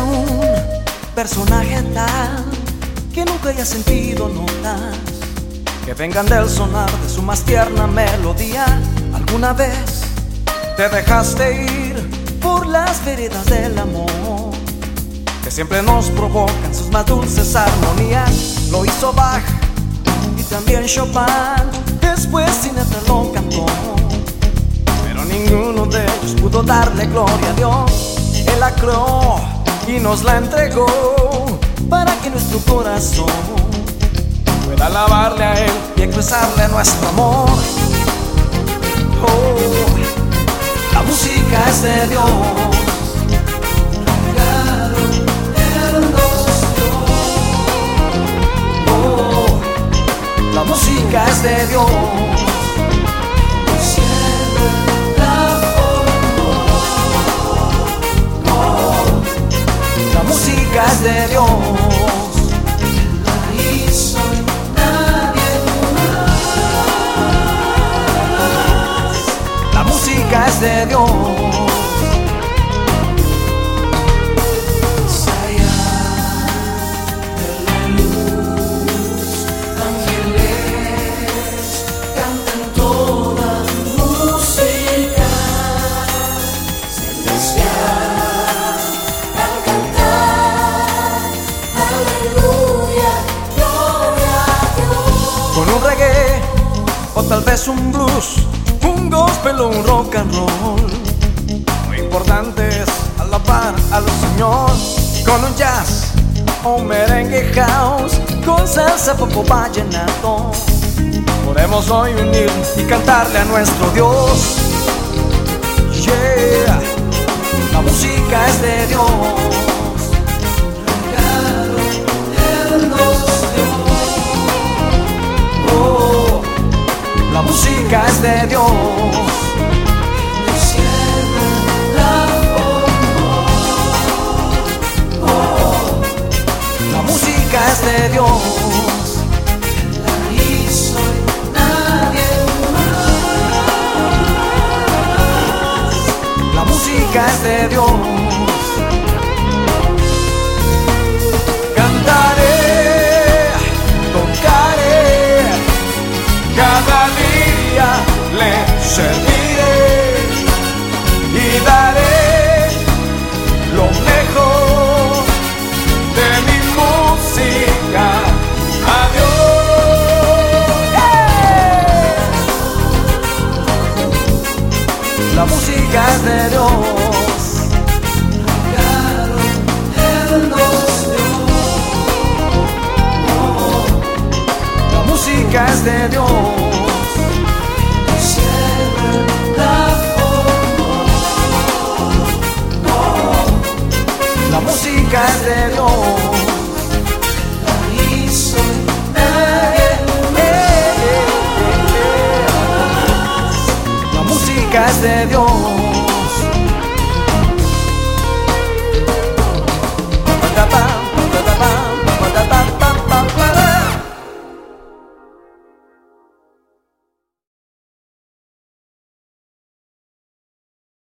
Aún personaje tal que nunca haya sentido notas que vengan del sonar de su más tierna melodía. ¿Alguna vez te dejaste ir por las veredas del amor que siempre nos provocan sus más dulces armonías? Lo hizo Bach y también Chopin, después Sinatra lo cantó, pero ninguno de ellos pudo darle gloria a Dios. Él la y nos la entregó para que nuestro corazón pueda alabarle a Él y expresarle nuestro amor. Oh, la música es de Dios. Oh, la música es de Dios. Reggae o tal vez un blues, un gospel un rock and roll. Lo importante es alabar al Señor con un jazz o un merengue house, con salsa, popo, vallenato. Podemos hoy unir y cantarle a nuestro Dios. Yeah, la música es de Dios. Música es de Dios. La música es de Dios. La música es de Dios. La música es de Dios. La música es de Dios. De Dios.